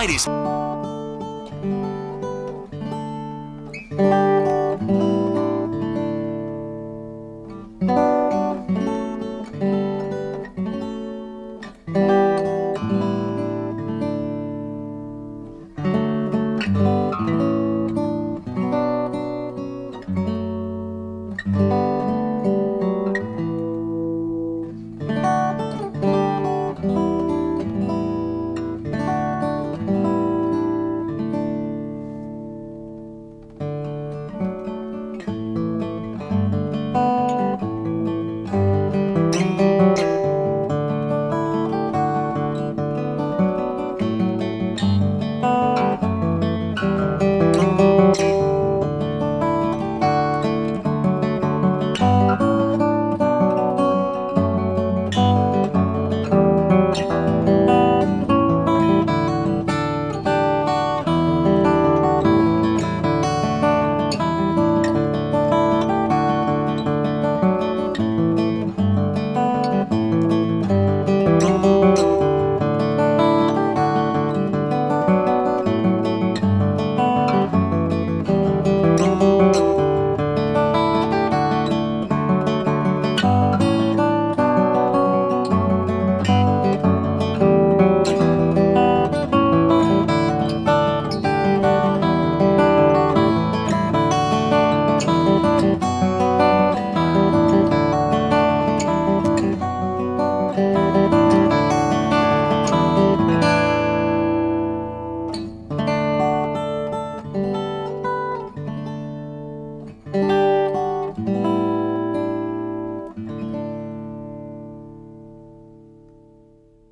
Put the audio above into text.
90s.